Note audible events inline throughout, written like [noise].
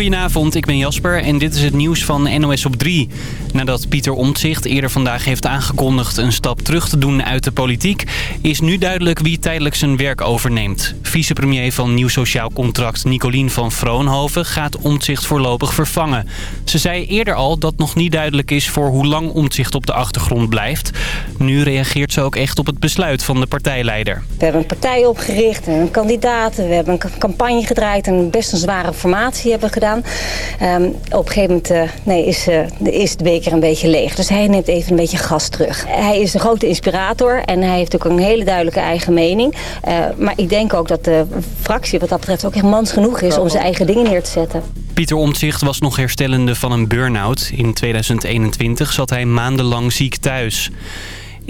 Goedenavond, ik ben Jasper en dit is het nieuws van NOS op 3. Nadat Pieter Omtzigt eerder vandaag heeft aangekondigd een stap terug te doen uit de politiek... is nu duidelijk wie tijdelijk zijn werk overneemt. Vicepremier van Nieuw Sociaal Contract Nicolien van Vroonhoven gaat Omtzigt voorlopig vervangen. Ze zei eerder al dat nog niet duidelijk is voor hoe lang Omtzigt op de achtergrond blijft. Nu reageert ze ook echt op het besluit van de partijleider. We hebben een partij opgericht en een kandidaat. We hebben een campagne gedraaid en best een zware formatie hebben gedaan. Um, op een gegeven moment uh, nee, is, uh, is de beker een beetje leeg. Dus hij neemt even een beetje gas terug. Hij is een grote inspirator en hij heeft ook een hele duidelijke eigen mening. Uh, maar ik denk ook dat de fractie wat dat betreft ook echt mans genoeg is om zijn eigen dingen neer te zetten. Pieter Omtzigt was nog herstellende van een burn-out. In 2021 zat hij maandenlang ziek thuis.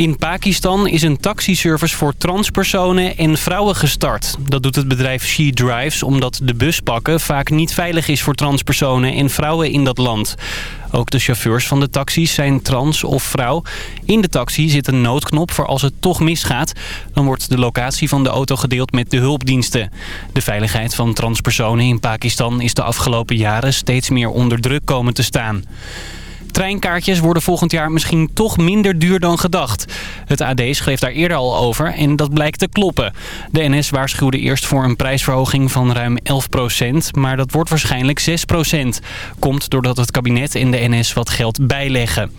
In Pakistan is een taxiservice voor transpersonen en vrouwen gestart. Dat doet het bedrijf She Drives omdat de buspakken vaak niet veilig is voor transpersonen en vrouwen in dat land. Ook de chauffeurs van de taxis zijn trans of vrouw. In de taxi zit een noodknop voor als het toch misgaat. Dan wordt de locatie van de auto gedeeld met de hulpdiensten. De veiligheid van transpersonen in Pakistan is de afgelopen jaren steeds meer onder druk komen te staan. Treinkaartjes worden volgend jaar misschien toch minder duur dan gedacht. Het AD schreef daar eerder al over en dat blijkt te kloppen. De NS waarschuwde eerst voor een prijsverhoging van ruim 11% maar dat wordt waarschijnlijk 6% Komt doordat het kabinet en de NS wat geld bijleggen.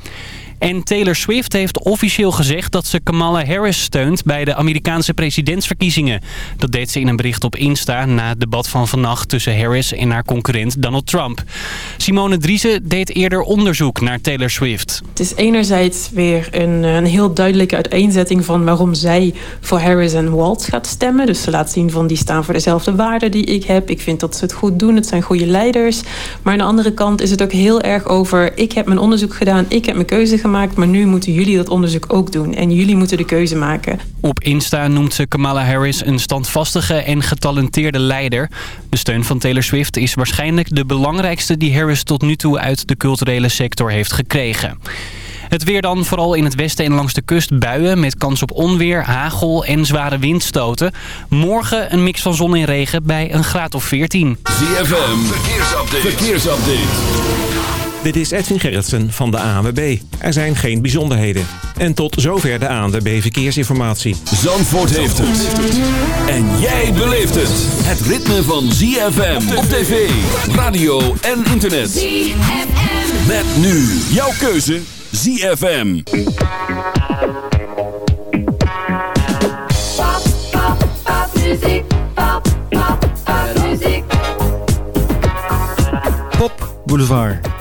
En Taylor Swift heeft officieel gezegd dat ze Kamala Harris steunt bij de Amerikaanse presidentsverkiezingen. Dat deed ze in een bericht op Insta na het debat van vannacht tussen Harris en haar concurrent Donald Trump. Simone Driese deed eerder onderzoek naar Taylor Swift. Het is enerzijds weer een, een heel duidelijke uiteenzetting van waarom zij voor Harris en Waltz gaat stemmen. Dus ze laat zien van die staan voor dezelfde waarden die ik heb. Ik vind dat ze het goed doen, het zijn goede leiders. Maar aan de andere kant is het ook heel erg over ik heb mijn onderzoek gedaan, ik heb mijn keuze gemaakt maar nu moeten jullie dat onderzoek ook doen. En jullie moeten de keuze maken. Op Insta noemt ze Kamala Harris een standvastige en getalenteerde leider. De steun van Taylor Swift is waarschijnlijk de belangrijkste die Harris tot nu toe uit de culturele sector heeft gekregen. Het weer dan, vooral in het westen en langs de kust buien... met kans op onweer, hagel en zware windstoten. Morgen een mix van zon en regen bij een graad of 14. ZFM, verkeersupdate. verkeersupdate. Dit is Edwin Gerritsen van de ANWB. Er zijn geen bijzonderheden. En tot zover de ANWB Verkeersinformatie. Zandvoort heeft het. En jij beleeft het. Het ritme van ZFM op tv, radio en internet. ZFM. Met nu jouw keuze ZFM. Pop, pop, pop, muziek. Pop, pop, pop, muziek. Pop Boulevard.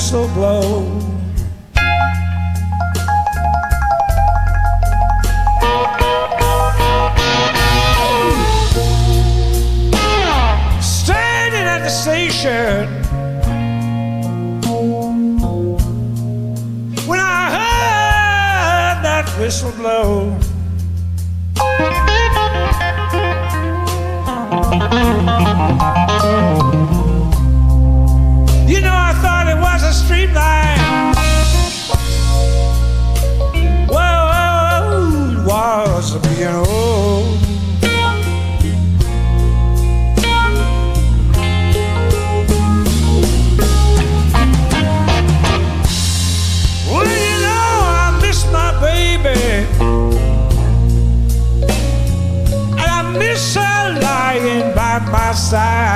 whistle blow. Standing at the station. When I heard that whistle blow. outside.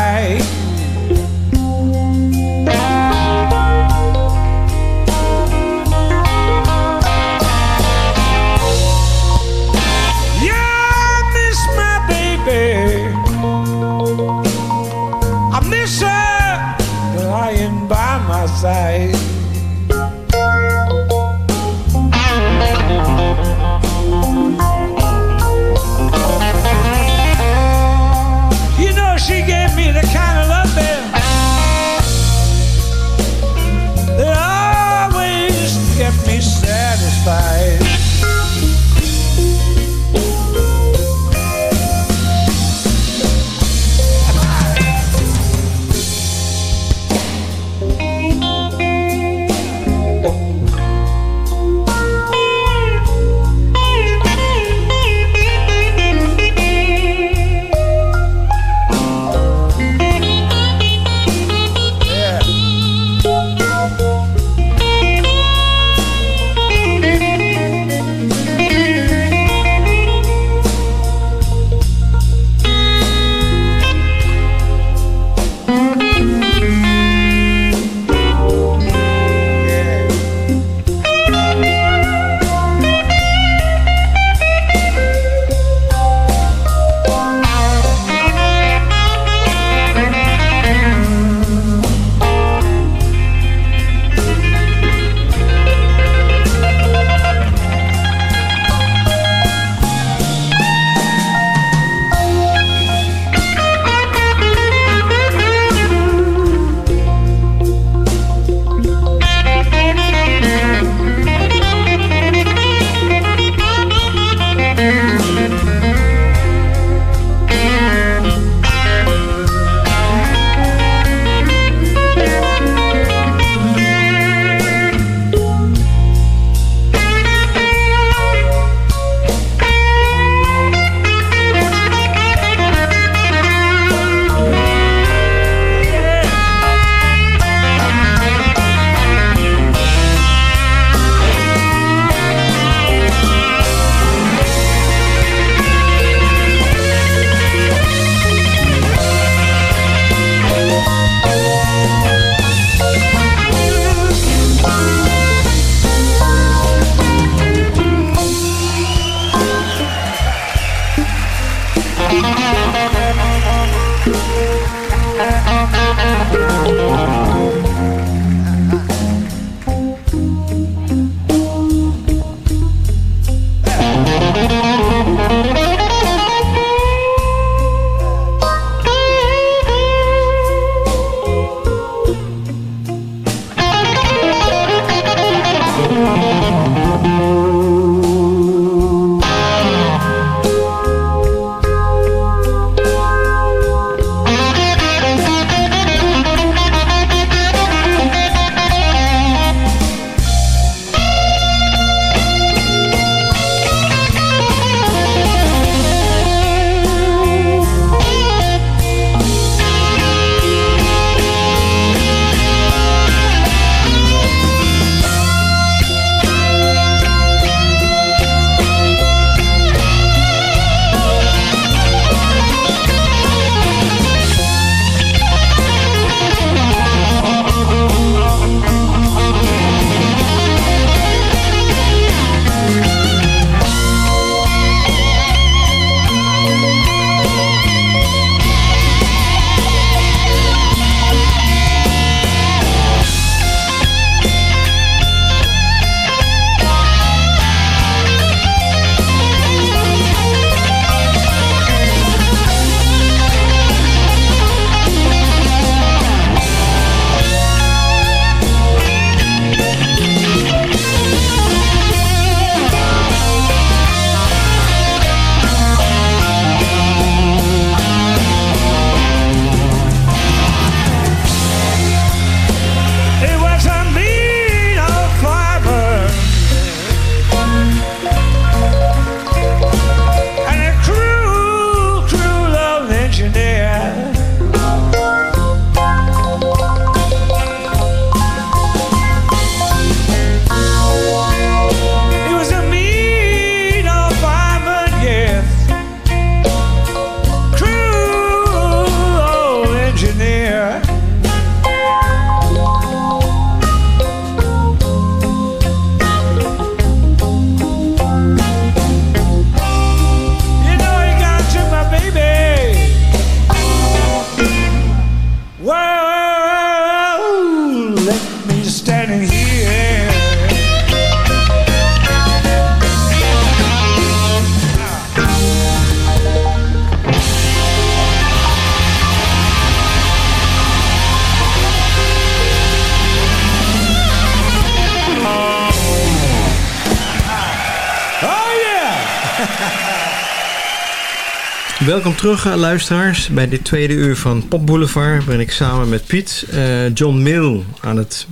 Welkom terug, eh, luisteraars. Bij dit tweede uur van Pop Boulevard ben ik samen met Piet eh, John Mill aan het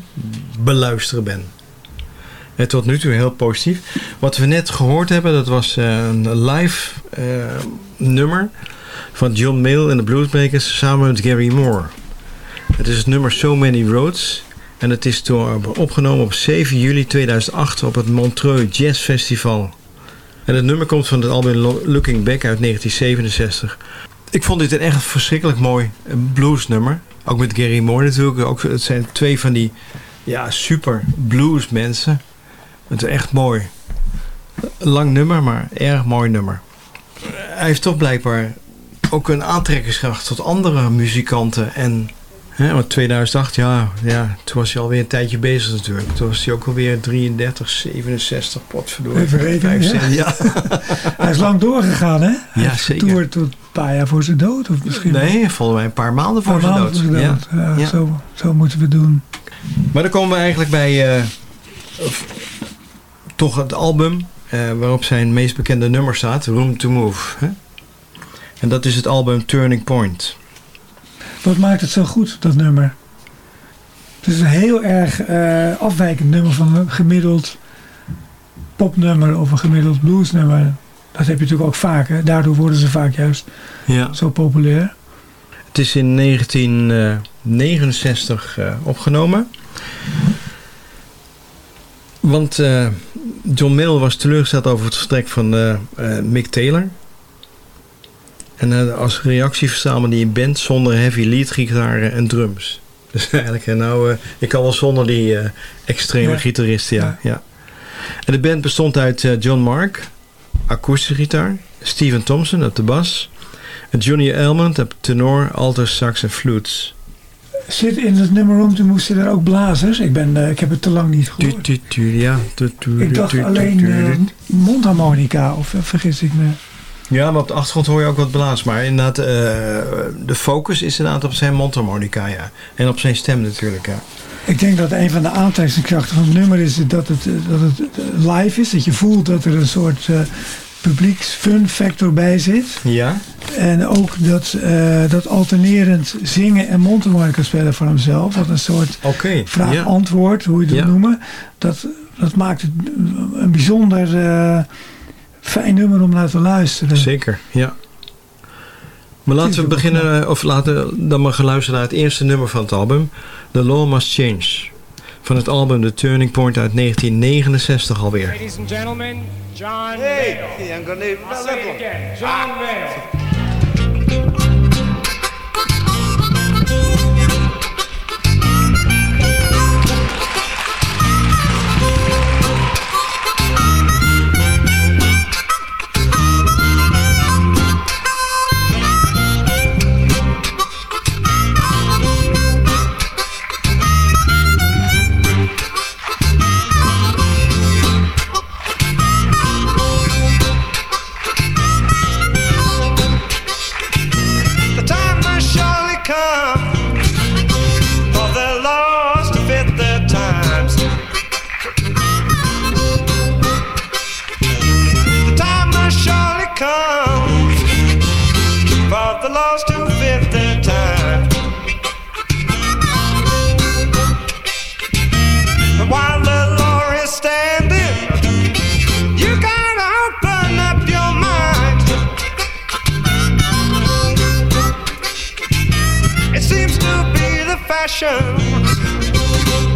beluisteren ben. En tot nu toe heel positief. Wat we net gehoord hebben, dat was eh, een live nummer van John Mill en de Bluesbreakers samen met Gary Moore. Het is het nummer So Many Roads. En het is door, opgenomen op 7 juli 2008 op het Montreux Jazz Festival. En het nummer komt van het album Lo- Looking Back uit 1967. Ik vond dit een echt verschrikkelijk mooi eh, bluesnummer. Ook met Gary Moore natuurlijk. Ook, het zijn twee van die ja, super blues mensen. Het is echt mooi. Lang nummer, maar erg mooi nummer. Hij heeft toch blijkbaar ook een aantrekkingskracht tot andere muzikanten. En, hè, want 2008, ja, ja, toen was hij alweer een tijdje bezig natuurlijk. Toen was hij ook alweer 33, 67, potverdorie. Even zes- ja. [laughs] Hij is lang doorgegaan, hè? Hij Ja, zeker. tot een paar jaar voor zijn dood. Of misschien Nee, volgens mij een paar maanden voor paar zijn maanden dood. voor zijn Ja. dood. Ja, Ja. Zo, zo moeten we doen. Maar dan komen we eigenlijk bij eh, of- toch het album eh, waarop zijn meest bekende nummer staat, Room to Move. Hè? En dat is het album Turning Point. Wat maakt het zo goed, dat nummer? Het is een heel erg eh, afwijkend nummer van een gemiddeld popnummer of een gemiddeld bluesnummer. Dat heb je natuurlijk ook vaak. Hè? Daardoor worden ze vaak juist Ja. zo populair. Het is in 1969 eh, opgenomen. Want eh, John Mill was teleurgesteld over het vertrek van Mick Taylor. En eh, als reactie verzamelde hij een band zonder heavy lead gitaren en drums. [laughs] Dus eigenlijk, eh, nou, eh, ik kan wel zonder die extreme Ja. gitarist, ja, Ja. En de band bestond uit John Mark, akoestische gitaar, Steven Thompson op de bas, Johnny Elmond op tenor, alto, sax en flutes. Zit in het nummer Room to Move zitten er ook blazers? Ik, ben, eh, ik heb het te lang niet gehoord. ja. Ik dacht alleen tu. mondharmonica, of vergis ik me? Ja, maar op de achtergrond hoor je ook wat blaas. Maar inderdaad, eh, de focus is inderdaad op zijn mondharmonica, ja. En op zijn stem natuurlijk, ja. Ik denk dat een van de aantrekkingskrachten van het nummer is dat het, eh, dat het eh, live is. Dat je voelt dat er een soort eh publieks fun factor bij zit. Ja? En ook dat, eh, dat alternerend zingen en mondharmonica spelen voor hemzelf. Wat een soort. Ja. vraag-antwoord, hoe je Ja. wil noemen. Dat, dat maakt het een bijzonder fijn nummer om naar te luisteren. Zeker, ja. Maar laten we beginnen, of laten we dan maar gaan luisteren naar het eerste nummer van het album. The Law Must Change. Van het album The Turning Point uit 1969 alweer. Ladies and gentlemen, John hey, I'm gonna I'll say it again. John Mayle.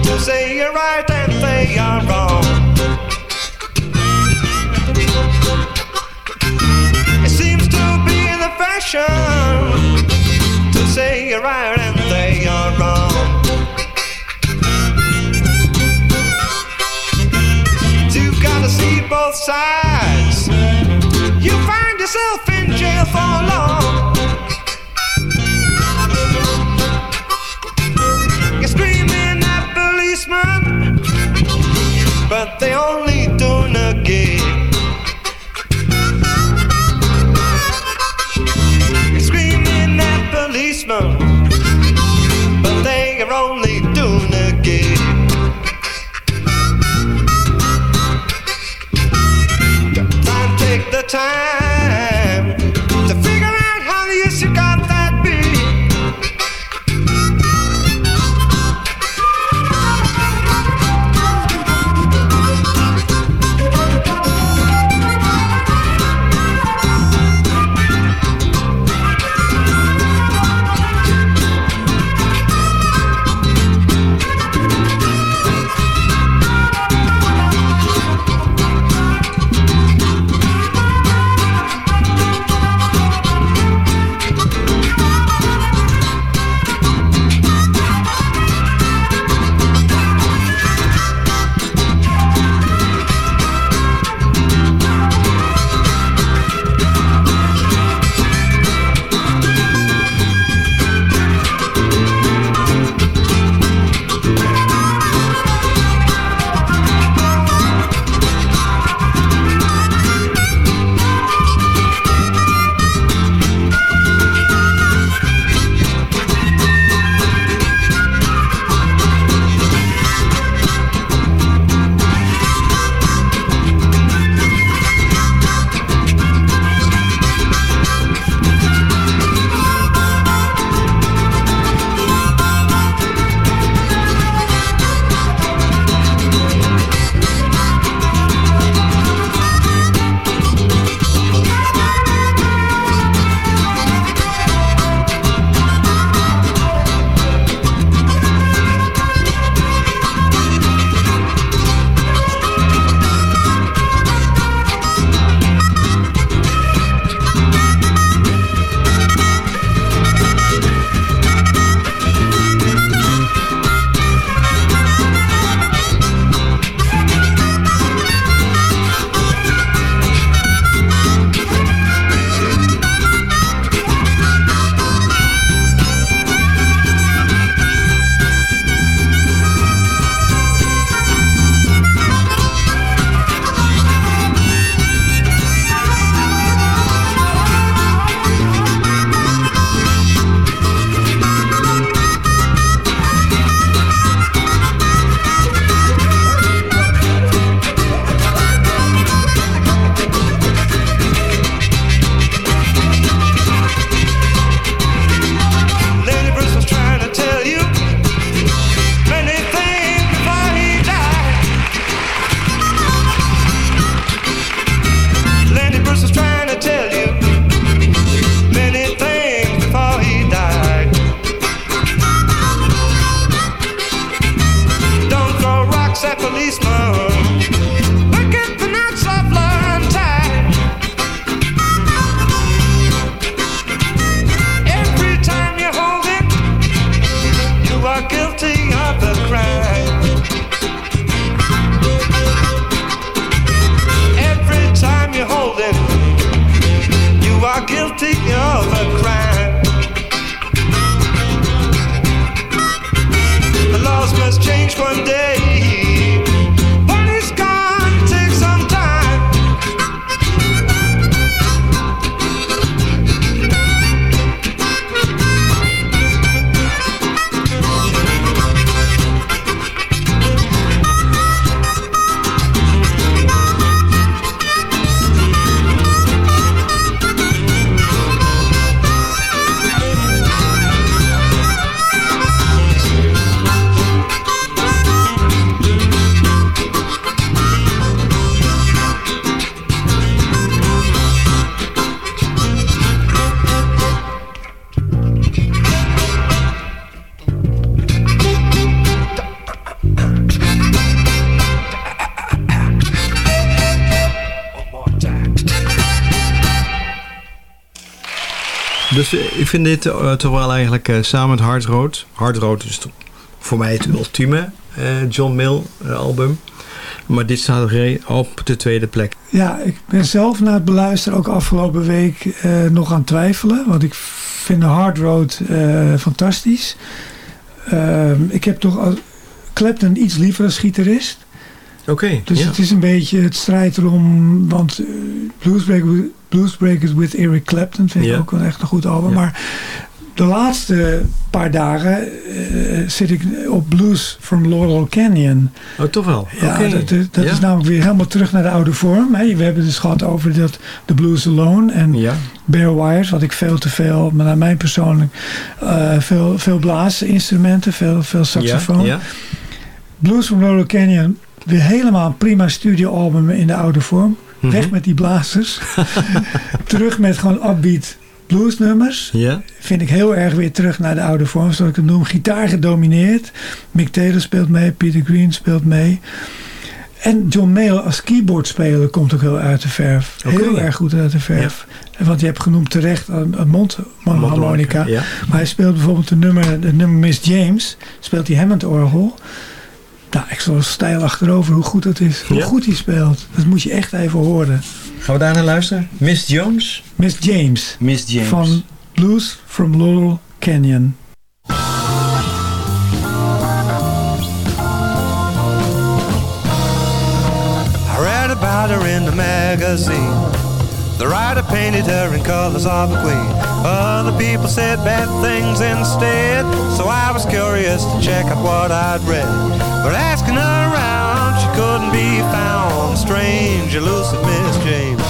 To say you're right and they are wrong. It seems to be the fashion to say you're right and they are wrong. You've got to see both sides. But they only a gig. You're screaming at policemen, but they are only doing a gig. Time, take the time Dus eh, ik vind dit eh, toch wel eigenlijk eh, samen met Hard Road. Hard Road is voor mij het ultieme John Mill album. Maar dit staat op de tweede plek. Ja, ik ben zelf na het beluisteren ook afgelopen week eh, nog aan het twijfelen. Want ik vind Hard Road eh, fantastisch. Ehm, ik heb toch Clapton iets liever als gitarist. Oké, Dus ja. het is een beetje het strijd erom. Want eh, Bluesbreakers, Bluesbreakers with Eric Clapton vind ik ook wel echt een goed album. Maar de laatste paar dagen eh, zit ik op Blues from Laurel Canyon. Oh, toch wel? Ja, dat, dat dat Ja. is namelijk weer helemaal terug naar de oude vorm. Hè. We hebben het dus gehad over dat, de Blues Alone en Ja, Bare Wires. Wat ik veel te veel, maar naar mijn persoonlijk, eh, veel, veel blaasinstrumenten, veel, veel saxofoon. Ja. Blues from Laurel Canyon, weer helemaal een prima studioalbum in de oude vorm. Mhm. Weg met die blazers. [laughs] terug met gewoon upbeat bluesnummers. ja. Vind ik heel erg weer terug naar de oude vorm, zoals ik het noem. Gitaar gedomineerd. Mick Taylor speelt mee, Peter Green speelt mee. En John Mayall als keyboardspeler komt ook heel uit de verf. Heel erg goed uit de verf. Want je hebt genoemd terecht een, een mondharmonica. Ja. Maar hij speelt bijvoorbeeld de nummer, de nummer Miss James. Speelt hij Hammond-orgel. Nou, ik zal stijl achterover hoe goed dat is. Hoe Ja. goed hij speelt. Dat moet je echt even horen. Gaan we daar naar luisteren? Miss Jones? Miss James. Miss James. Van Blues from Laurel Canyon. I read about her in the magazine. The writer painted her in colors of a queen. Other people said bad things instead. So I was curious to check out what I'd read. But asking her around, she couldn't be found. Strange, elusive Miss James.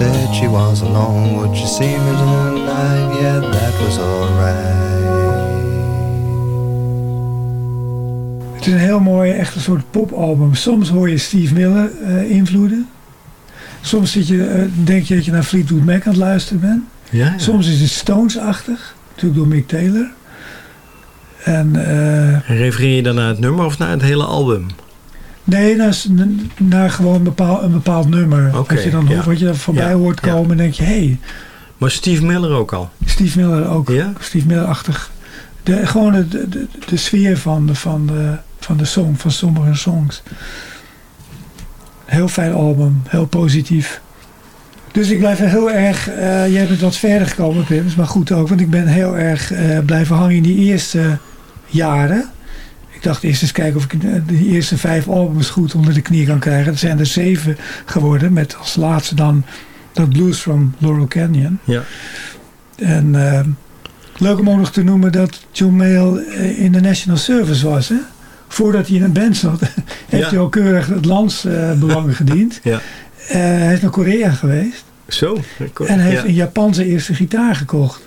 Said she was alone. Would you see me tonight? Yeah, that was alright. Het is een heel mooi, echt een soort popalbum. Soms hoor je Steve Miller eh, invloeden. Soms zit je, eh, denk je dat je naar Fleetwood Mac aan het luisteren bent. Ja, ja. Soms is het Stones-achtig. Natuurlijk door Mick Taylor. En eh, En refereer je dan naar het nummer of naar het hele album? Nee, naar, s- n- naar gewoon een bepaald, een bepaald nummer. Oké, wat je dan ja. wat je voorbij hoort komen. En denk je, hé, hey, Maar Steve Miller ook al. Steve Miller ook. Ja? Steve Miller-achtig. De, gewoon de, de, de, sfeer van de, van, de, van de song, van sommige songs. Heel fijn album, heel positief. Dus ik blijf heel erg, eh jij bent wat verder gekomen Pim, is maar goed ook, want ik ben heel erg eh, blijven hangen in die eerste jaren. Ik dacht eerst eens kijken of ik de de eerste vijf albums goed onder de knie kan krijgen. Dat zijn er zeven geworden, met als laatste dan dat Blues from Laurel Canyon. Ja. En eh, leuk om ook nog te noemen dat John Mayall eh, in de National Service was. Hè? Voordat hij in een band zat, [laughs] heeft Ja. hij al keurig het landsbelang [laughs] gediend. Ja. Eh, hij is naar Korea geweest. Zo. En heeft Ja. in Japan zijn eerste gitaar gekocht.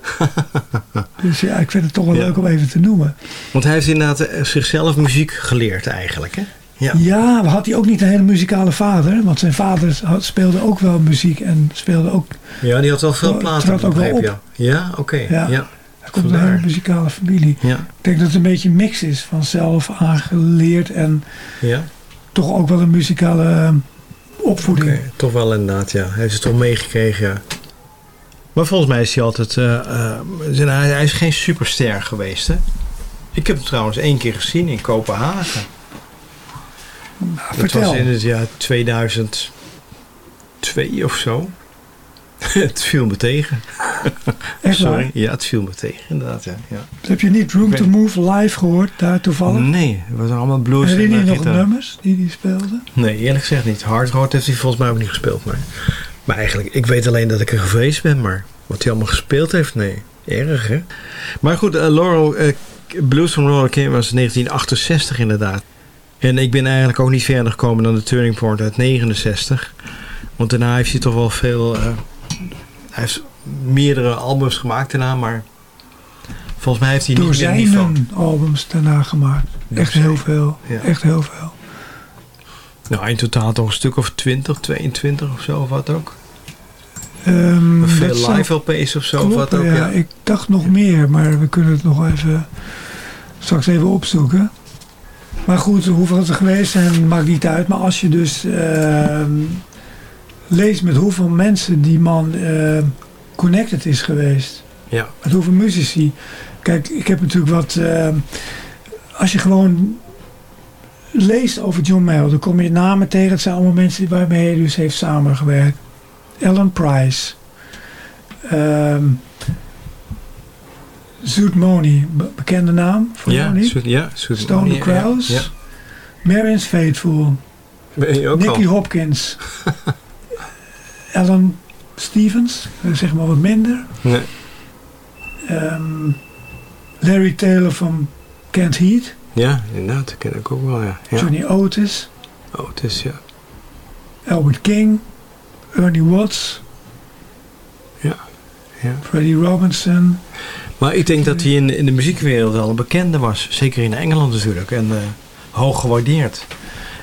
[laughs] dus ja, ik vind het toch wel Ja. leuk om even te noemen. Want hij heeft inderdaad eh, zichzelf muziek geleerd eigenlijk, hè? Ja. Ja, maar had hij ook niet een hele muzikale vader? Want zijn vader had- speelde ook wel muziek en speelde ook... Ja, die had wel veel platen. ook wel op. Ja, ja oké. Ja. Ja. Hij komt uit een hele muzikale familie. Ja. Ik denk dat het een beetje een mix is van zelf aangeleerd en Ja. toch ook wel een muzikale opvoeding. Toch wel inderdaad, ja. Hij heeft het toch meegekregen, ja. Maar volgens mij is hij altijd... eh, eh, zijn- hij, hij is geen superster geweest, hè? Ik heb hem trouwens één keer gezien in Kopenhagen. Nou, Dat vertel. was in het jaar 2002 of zo. [laughs] het viel me tegen. Echt Sorry. Ja, het viel me tegen, inderdaad, ja. ja. Heb je niet Room to Move live gehoord daar toevallig? Nee, het was allemaal blues Herinner je eh, nog de gitaar. nummers die hij speelde? Nee, eerlijk gezegd niet. Hard Road heeft hij volgens mij ook niet gespeeld. Maar, maar eigenlijk, ik weet alleen dat ik er geweest ben. Maar wat hij allemaal gespeeld heeft, nee. Erg, hè? Maar goed, eh, Laurel, eh, Blues from Laurel King was 1968 inderdaad. En ik ben eigenlijk ook niet verder gekomen dan de Turning Point uit 69. Want daarna heeft hij toch wel veel... hij heeft meerdere albums gemaakt daarna, maar... Volgens mij heeft hij niet meer niveau. albums daarna gemaakt. Echt heel veel. Ja. Echt heel veel. Nou, in totaal toch een stuk of 20, 22 of zo, of wat ook. Ehm, veel live LP's of zo, of wat ook. ja. Ja. Ik dacht nog meer, maar we kunnen het nog even straks even opzoeken. Maar goed, hoeveel het er geweest zijn, maakt niet uit. Maar als je dus ehm, leest met hoeveel mensen die man ehm, connected is geweest. Ja. Met hoeveel muzici. Kijk, ik heb natuurlijk wat... ehm, als je gewoon leest over John Mayall, dan kom je namen tegen. Het zijn allemaal mensen waarmee hij dus heeft samengewerkt. Alan Price. ehm Zoet Moni, be- bekende naam voor Ja, niet? Sweet- ja, Sweet Stone Money, the ja, Marion's Faithful. Ben je ook Nicky al? Hopkins. [laughs] Alan Stevens, eh, zeg maar wat minder. Nee. Ehm, Larry Taylor van Kent Heat. Ja, inderdaad, dat ken ik ook wel, ja. ja. Johnny Otis. Oh, het is, ja. Albert King. Ernie Watts. Ja, ja. Freddie Robinson. Maar ik denk dat hij in, in de muziekwereld wel een bekende was. Zeker in Engeland natuurlijk. En eh, hoog gewaardeerd.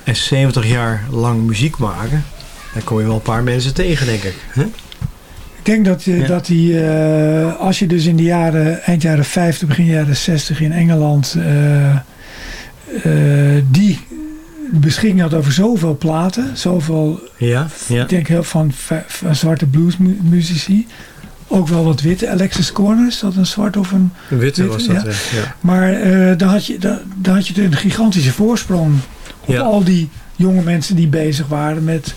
En 70 jaar lang muziek maken. Daar kom je wel een paar mensen tegen, denk ik. Huh? Ik denk dat, je Ja. dat hij, eh, als je dus in de jaren, eind jaren 50, begin jaren 60 in Engeland, eh, eh, die beschikking had over zoveel platen, zoveel, Ja, ja. ik denk heel van, va- van zwarte bluesmuzici, ook wel wat witte. Alexis Corner, is dat een zwart of een... Witte Witte, was dat, ja. Maar eh dan, had je, dan had je een gigantische voorsprong op Ja. al die jonge mensen die bezig waren met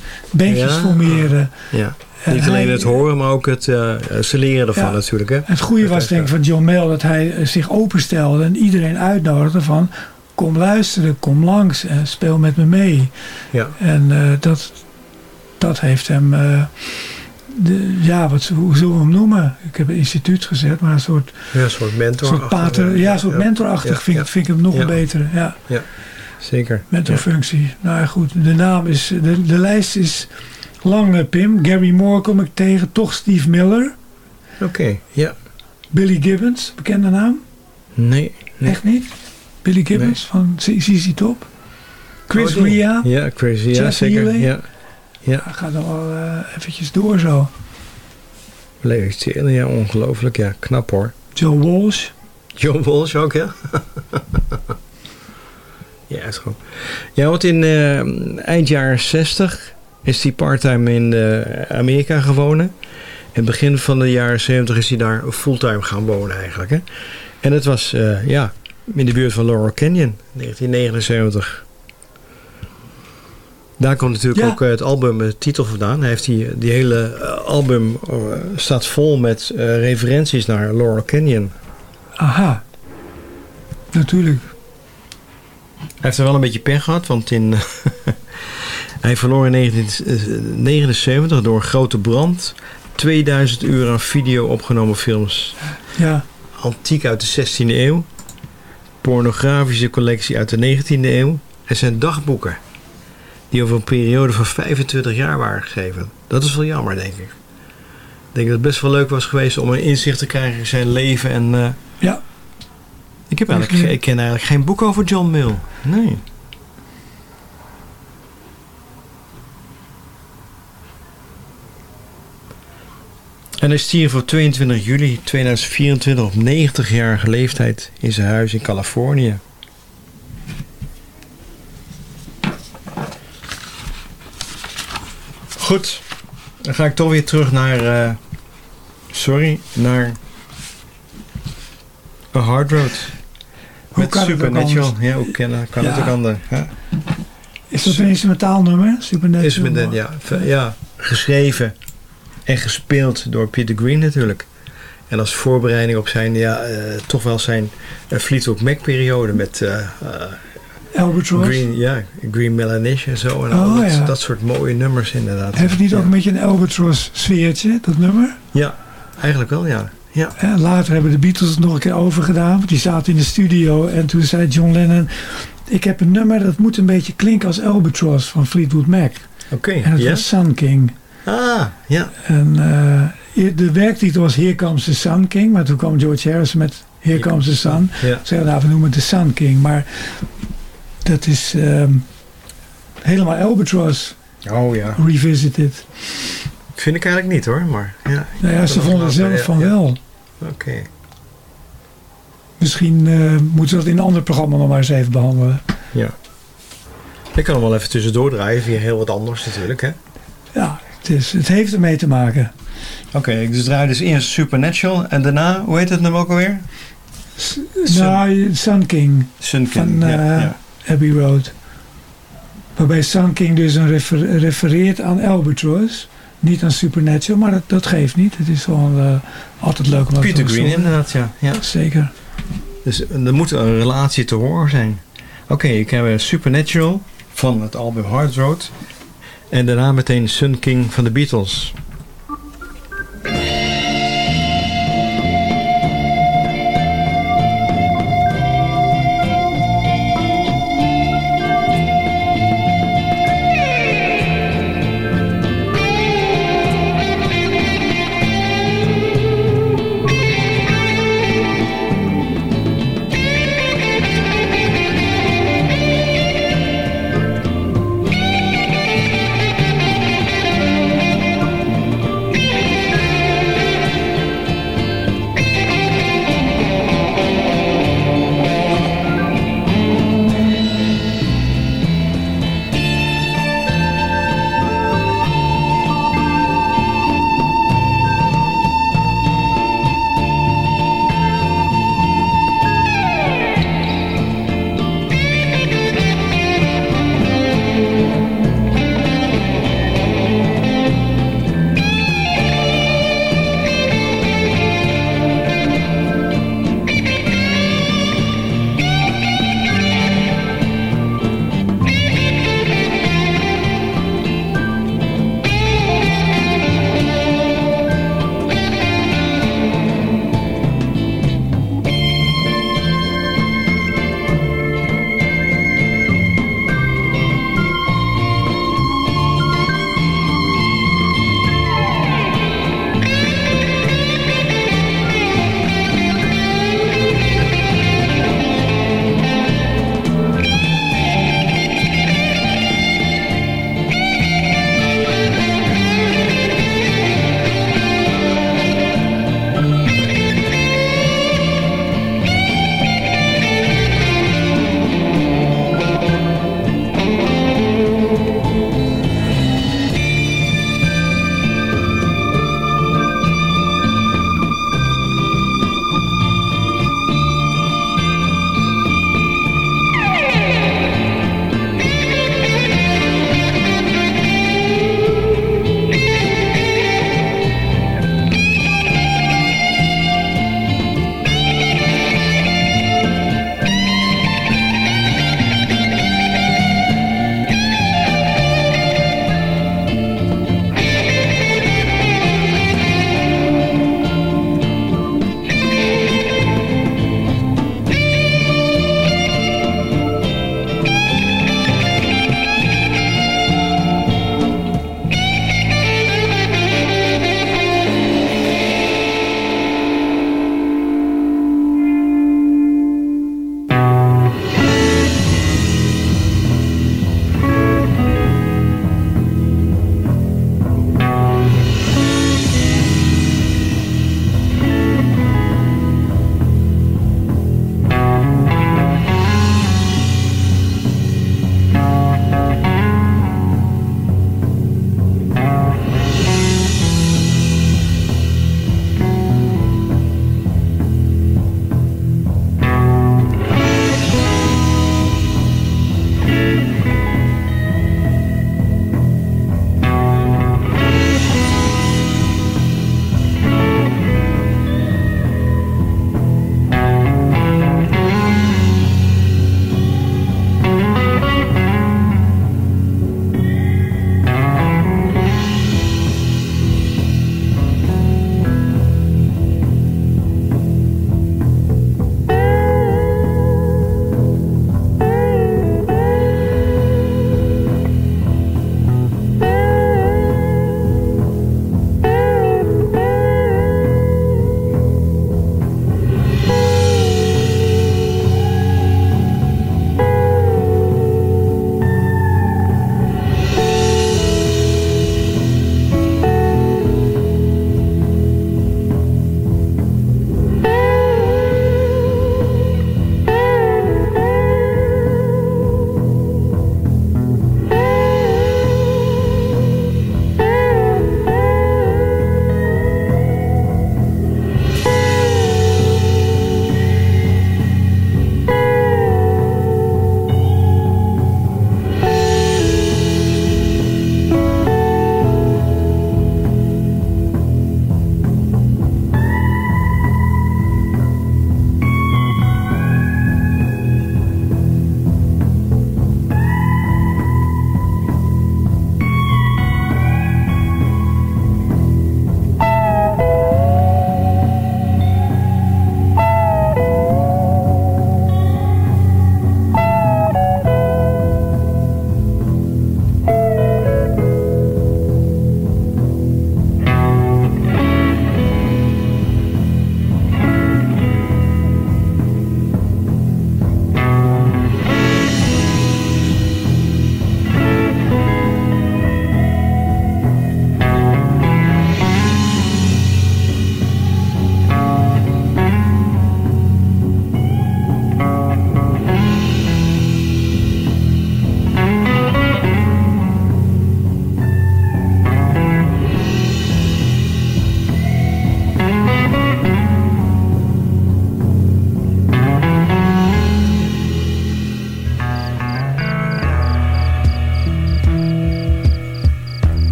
Ja. formeren. ja. En Niet alleen hij- het horen, maar ook het eh ze leren ervan Ja. natuurlijk. Hè? Het goede was denk ik van John Mayall dat hij eh, zich openstelde en iedereen uitnodigde van kom luisteren, kom langs en speel met me mee. Ja. En eh, dat, dat heeft hem, eh, de, ja, wat, hoe zullen we hem noemen? Ik heb een instituut gezet, maar een soort, Ja, een soort mentor. soort pater, ja, een soort mentorachtig Ja, vind, ja. ik- vind ik hem nog Ja. Een betere. Ja, Zeker. mentorfunctie. Nou ja, goed, de naam is, de, de lijst is lang, Pim. Gary Moore kom ik tegen, toch Steve Miller. Oké, ja. Billy Gibbons, bekende naam. Nee, nee. Echt niet? Billy Gibbons van ZZ Top. Chris Oh. Ria. Ja, Chris Ria, zeker. Ja. Ja, Ja, gaat nog wel eh, eventjes door zo. Taylor, ja, ongelooflijk. Ja, knap hoor. Joe Walsh. John Walsh ook, ja. [laughs] ja, is gewoon. Ja, want in eh, eind jaren 60 is hij parttime in eh, Amerika gaan wonen. In het begin van de jaren 70 is hij daar fulltime gaan wonen eigenlijk. Hè? En het was, eh, ja, in de buurt van Laurel Canyon, 1979. Daar komt natuurlijk Ja. ook het album titel vandaan. Hij heeft die, die hele album staat vol met referenties naar Laurel Canyon. Aha. Natuurlijk. Hij heeft er wel een beetje pech gehad, want in, [laughs] hij verloor in 1979 door een grote brand 2000 uur aan video opgenomen films. Ja. Antiek uit de 16e eeuw, pornografische collectie uit de 19e eeuw en zijn dagboeken. Die over een periode van 25 jaar waren gegeven. Dat is wel jammer, denk ik. Ik denk dat het best wel leuk was geweest om een inzicht te krijgen in zijn leven. En, eh, Ja. Ik, heb eigenlijk, ge- ik ken eigenlijk geen boek over John Mill. Nee. En hij stierf op 22 juli 2024 op 90-jarige leeftijd in zijn huis in Californië. Goed, dan ga ik toch weer terug naar, eh, sorry, naar A Hard Road. Hoe Met Supernatural. Ja, hoe kan, kan het ook anders? Ja. Is dat een instrumentaal nummer? Supernatural? Met, ja, ja, geschreven en gespeeld door Peter Green natuurlijk. En als voorbereiding op zijn, ja, eh, toch wel zijn eh, Fleetwood Mac periode met eh, eh, Albatross? Green, ja, Green Melanish en zo. En Oh, al dat, ja. dat soort mooie nummers inderdaad. Heeft het niet ja. ook een beetje een Albatross sfeertje, dat nummer? Ja, eigenlijk wel ja. Ja. En later hebben de Beatles het nog een keer overgedaan. Want die zaten in de studio en toen zei John Lennon... Ik heb een nummer dat moet een beetje klinken als Albatross van Fleetwood Mac. Oké, En het was Sun King. Ah, ja. En eh, de werktitel was Here Comes the Sun King. Maar toen kwam George Harrison met Here Comes the Sun. Ja. Zeiden nou, we noemen het de Sun King. Maar dat is ehm, helemaal Albatross Oh ja. revisited. Vind ik eigenlijk niet hoor, maar ja. Nou ja, ze vonden zelf van ja. wel. Oké. Misschien eh, moeten we dat in een ander programma nog maar eens even behandelen. Ja. Ik kan hem wel even tussendoor draaien via heel wat anders natuurlijk hè. Ja, het, is, het heeft ermee te maken. Oké, ik dus draai dus eerst Supernatural en daarna, hoe heet het nummer ook alweer? Sun- Nou, Sun King Sun King, van ja, eh, ja. Abbey Road. Waarbij Sun King dus een refer- refereert aan Albatross. Niet aan Supernatural, maar dat, dat geeft niet. Het is gewoon eh, altijd leuk om dat Peter te Green inderdaad, ja. ja. Zeker. Dus er moet een relatie te horen zijn. Oké, ik heb eh, Supernatural van het album Hard Road. En daarna meteen Sun King van de Beatles.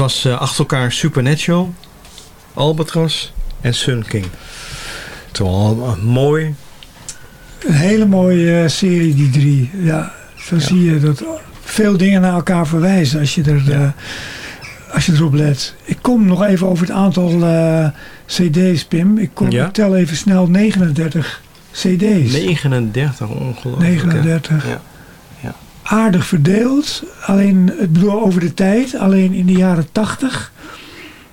Was uh, achter elkaar Supernatural, Albatros en Sun King. Toch mooi. Een hele mooie serie, die drie. Ja, zo zie je dat veel dingen naar elkaar verwijzen als je, er, ja. als je erop let. Ik kom nog even over het aantal cd's, Pim. Ik, kom, ik tel even snel 39 cd's. 39, ongelooflijk. 39. Ja. Aardig verdeeld. Alleen, het bedoel over de tijd. Alleen in de jaren 80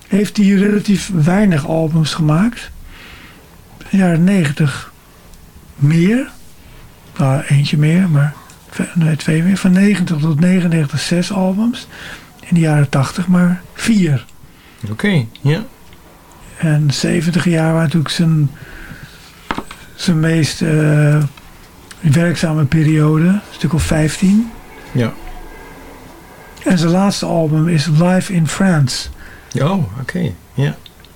heeft hij relatief weinig albums gemaakt. In de jaren 90 meer. Nou, eentje meer, maar nee, twee meer. Van 90 tot 99 zes albums. In de jaren 80 maar vier. Oké, ja. En 70 jaar waren natuurlijk zijn, zijn meest uh, werkzame periode. Een stuk of 15. Ja. En zijn laatste album is Live in France. Oh, oké. Ja.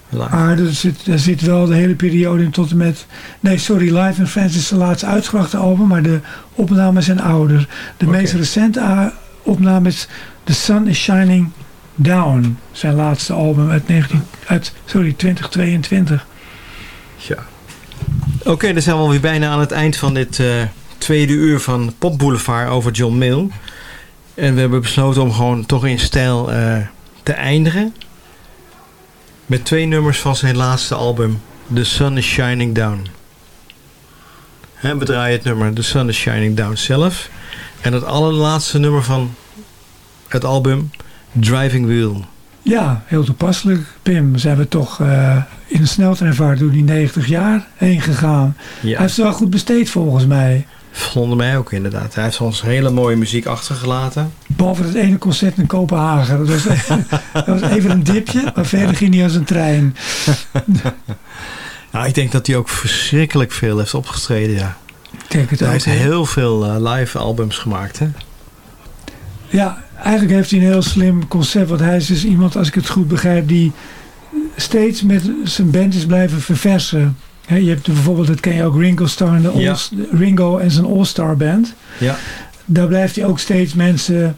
Maar er zit, er zit wel de hele periode in tot en met... Nee, sorry, Live in France is zijn laatste uitgebrachte album, maar de opnames zijn ouder. De meest recente opname is The Sun is Shining Down, zijn laatste album uit, 19, uit sorry, 2022. Ja. Oké, dan zijn we alweer bijna aan het eind van dit uh, tweede uur van Pop Boulevard over John Mill. En we hebben besloten om gewoon toch in stijl uh, te eindigen. Met twee nummers van zijn laatste album, The Sun is Shining Down. En we draaien het nummer The Sun is Shining Down zelf. En het allerlaatste nummer van het album, Driving Wheel. Ja, heel toepasselijk. Pim, zijn we toch uh, in een sneltreinvaart door die 90 jaar heen gegaan. Ja. Hij heeft het wel goed besteed volgens mij. Vonden mij ook inderdaad. Hij heeft ons hele mooie muziek achtergelaten. Behalve het ene concert in Kopenhagen. Dat was, [laughs] dat was even een dipje, maar verder ging hij als een trein. [laughs] nou, ik denk dat hij ook verschrikkelijk veel heeft opgetreden, ja. Het hij heeft heel veel uh, live albums gemaakt, hè? Ja, eigenlijk heeft hij een heel slim concept. Want hij is dus iemand, als ik het goed begrijp, die steeds met zijn band is blijven verversen. je hebt bijvoorbeeld, dat ken je ook, Ringo Starr en, de ja. Ringo en zijn All-Star Band. Ja. Daar blijft hij ook steeds mensen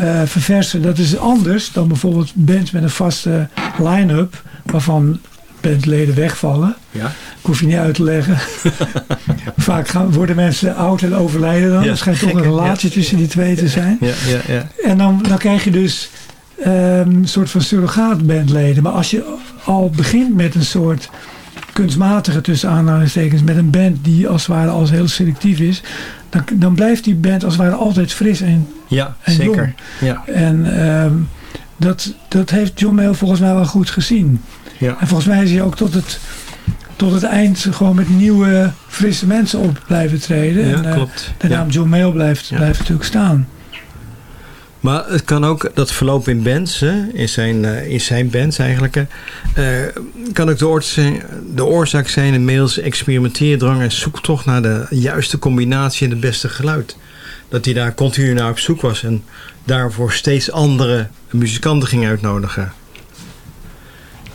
uh, verversen. Dat is anders dan bijvoorbeeld bands met een vaste line-up, waarvan bandleden wegvallen. Ja. Ik hoef je niet uit te leggen. [laughs] Vaak gaan, worden mensen oud en overlijden dan. Ja, er schijnt toch een relatie tussen die twee te zijn. Ja, ja, ja. En dan, dan krijg je dus um, een soort van surrogaatbandleden. Maar als je al begint met een soort kunstmatige tussen aanhalingstekens met een band die als het ware als heel selectief is, dan, dan blijft die band als het ware altijd fris en, ja, en zeker. Jong. Ja. En um, dat, dat heeft John Mayle volgens mij wel goed gezien. Ja. En volgens mij is hij ook tot het, tot het eind gewoon met nieuwe, frisse mensen op blijven treden. Ja, en, uh, klopt. De naam. John Mayle blijft, blijft natuurlijk staan. Maar het kan ook, dat verloop in bands, hè, in, zijn, uh, in zijn bands eigenlijk, uh, kan ook de, oorzaak, de oorzaak zijn in Mails experimenteerdrang en zoektocht naar de juiste combinatie en het beste geluid. Dat hij daar continu naar op zoek was en daarvoor steeds andere muzikanten ging uitnodigen.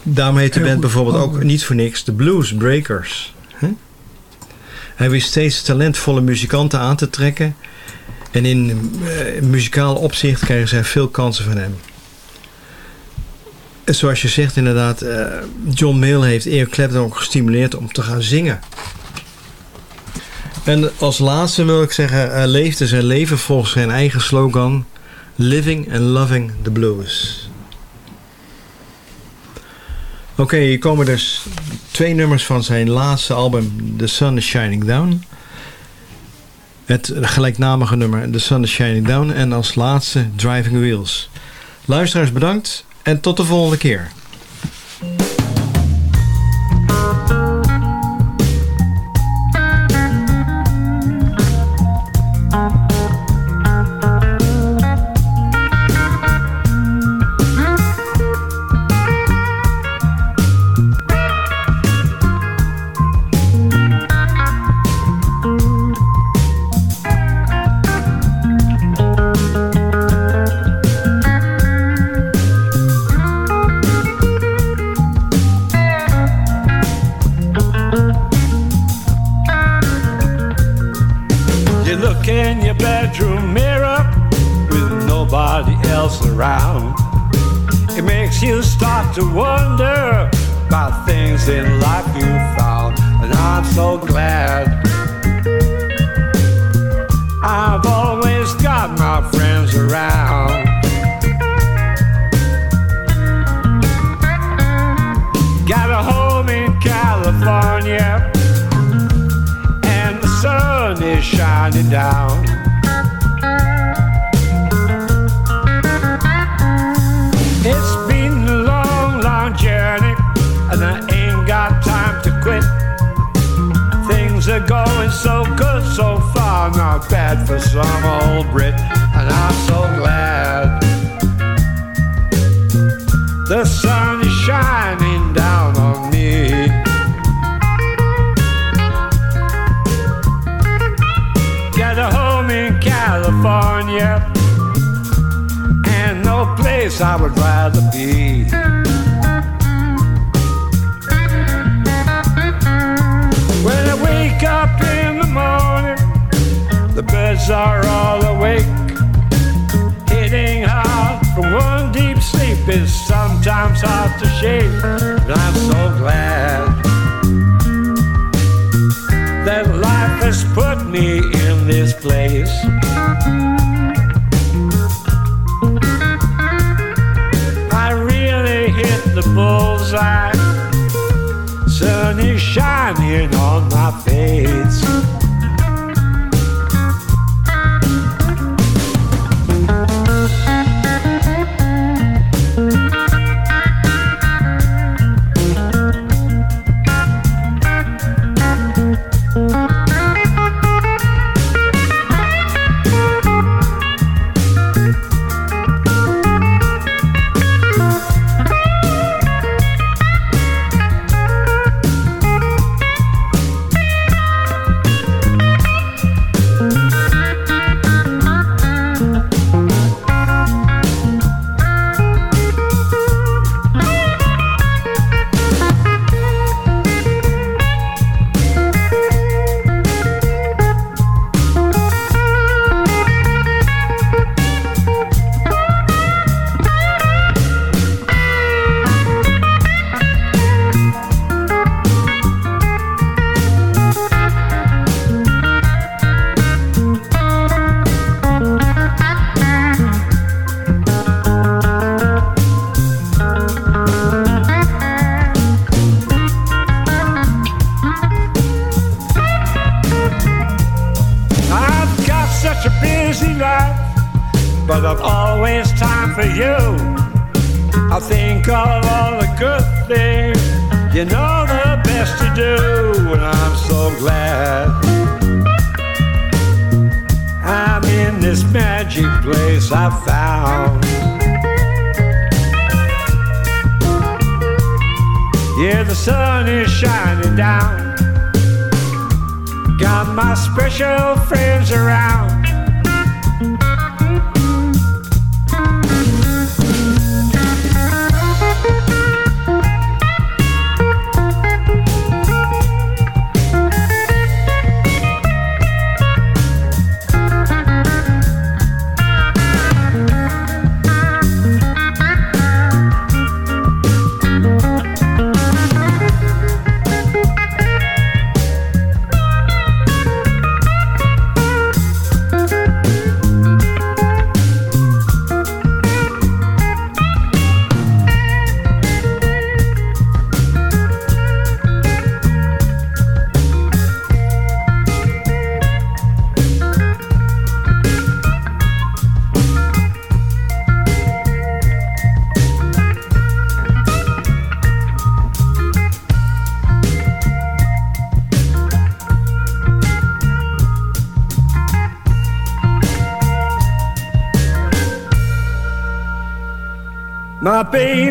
Daarom heet de band bijvoorbeeld ook niet voor niks de Blues Breakers. Hij wist steeds talentvolle muzikanten aan te trekken. En in uh, muzikaal opzicht kregen zij veel kansen van hem. Zoals je zegt inderdaad, uh, John Mayall heeft Eric Clapton ook gestimuleerd om te gaan zingen. En als laatste wil ik zeggen, uh, leefde zijn leven volgens zijn eigen slogan... Living and Loving the Blues. Oké, hier komen dus twee nummers van zijn laatste album The Sun is Shining Down. Het gelijknamige nummer The Sun is Shining Down. En als laatste Driving Wheels. Luisteraars bedankt en tot de volgende keer. around. It makes you start to wonder about things in life you found. And I'm so glad I've always got my friends around. Got a home in California, and the sun is shining down. Are so good so far, not bad for some old Brit, and I'm so glad. The sun is shining down on me. Got a home in California, and no place I would rather be. Are all awake. Hitting hard from one deep sleep is sometimes hard to shake. But I'm so glad that life has put me in this place. I really hit the bullseye. Sun is shining on my face.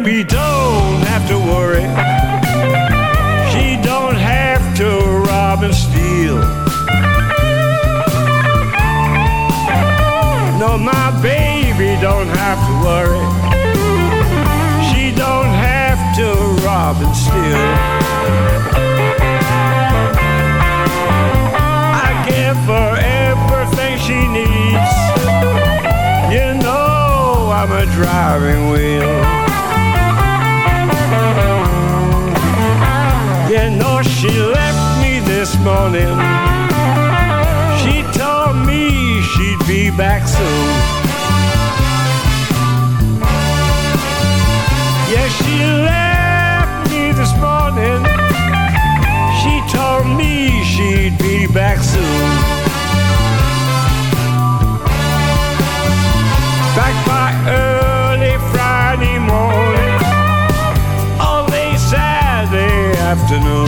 Baby don't have to worry. She don't have to rob and steal. No, my baby don't have to worry. She don't have to rob and steal. I give her everything she needs. You know I'm a driving wheel. She left me this morning. She told me she'd be back soon. Yeah, she left me this morning. She told me she'd be back soon. Back by early Friday morning. All day Saturday afternoon.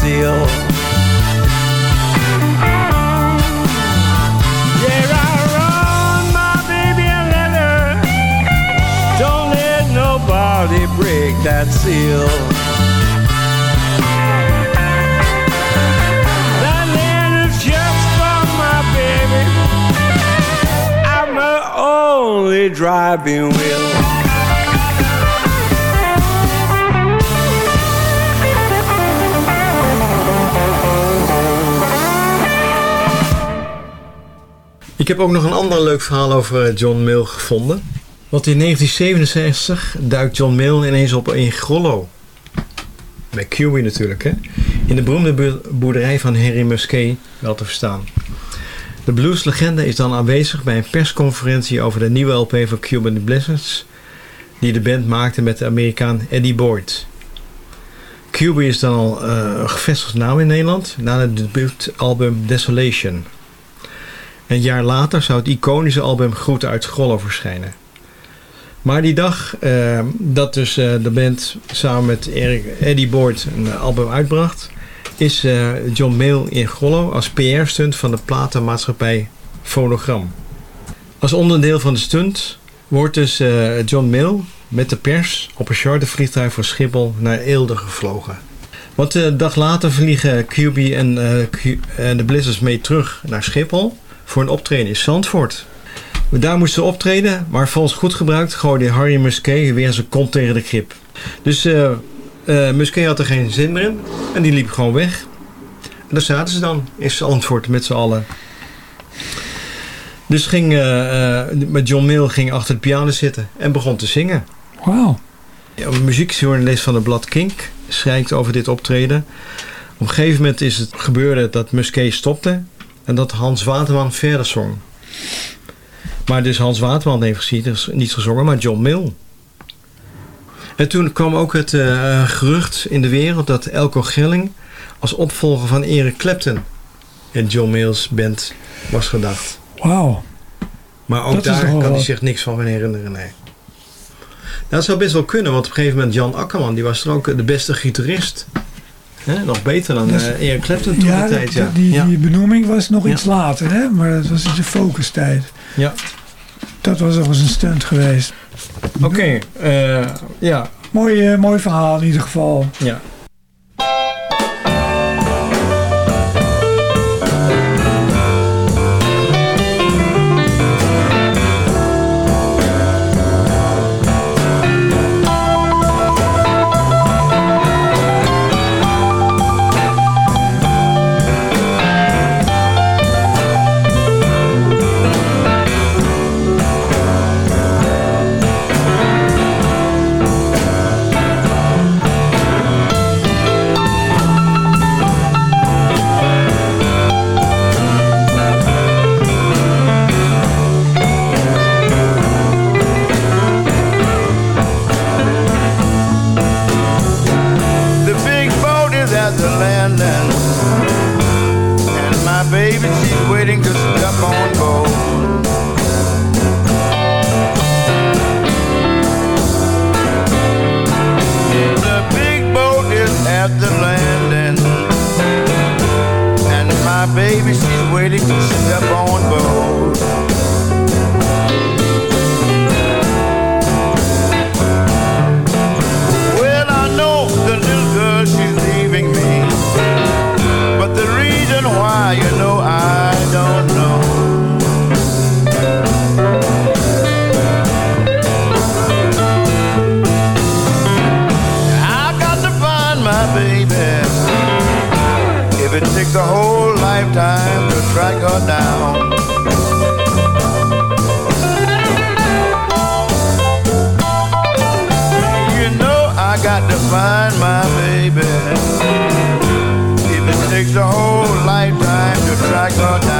Seal. Yeah, I wrote my baby a letter. Don't let nobody break that seal. That letter's just for my baby. I'm her only driving wheel. Heb ook nog een ander leuk verhaal over eh, John Mill gevonden. Want in 1967 duikt John Mill ineens op in Grollo. Bij QB natuurlijk, hè. In de beroemde boerderij van Harry Musquet wel te verstaan. De blueslegende is dan aanwezig bij een persconferentie over de nieuwe LP van Cuban Blizzards... die de band maakte met de Amerikaan Eddie Boyd. QB is dan al eh, een gevestigd naam in Nederland... na het debuutalbum Desolation... Een jaar later zou het iconische album Groeten uit Grollo verschijnen. Maar die dag eh, dat dus eh, de band samen met Eric, Eddie Boyd een album uitbracht... is eh, John Mayle in Grollo als PR-stunt van de platenmaatschappij Phonogram. Als onderdeel van de stunt wordt dus John Mayle met de pers op een chartervliegtuig van Schiphol naar Eelde gevlogen. Want een dag later vliegen QB en, en de Blizzards mee terug naar Schiphol voor een optreden in Zandvoort. Daar moesten ze optreden, maar volgens goed gebruikt gooide Harry Musquet weer zijn kont tegen de krip. Dus Musquet had er geen zin meer in en die liep gewoon weg. En daar zaten ze dan in Zandvoort met z'n allen. Dus ging, eh, met John Mill ging achter de piano zitten en begon te zingen. Wauw. Ja, Een muziekjournalist van het blad Kink schrijft over dit optreden. Op een gegeven moment is het gebeurde dat Musquet stopte en dat Hans Waterman verder zong. Maar dus Hans Waterman heeft gezien, niet gezongen, maar John Mill. En toen kwam ook het eh, gerucht in de wereld dat Elko Gelling als opvolger van Eric Clapton in John Mills band was gedacht. Wauw. Maar ook Dat daar wel kan hij zich niks van herinneren, nee. Dat zou best wel kunnen, want op een gegeven moment Jan Akkerman, die was er ook de beste gitarist. Hè? Nog beter dan Dus- eh Eric Clapton toen Ja, de tijd. Ja. die, benoeming was nog iets later, hè? maar dat was in de focustijd. Ja. Dat was nog eens een stunt geweest. Oké, eh, ja. Mooi, eh, mooi verhaal in ieder geval. ja. Takes a whole lifetime to track her down. You know I got to find my baby. If it takes a whole lifetime to track her down.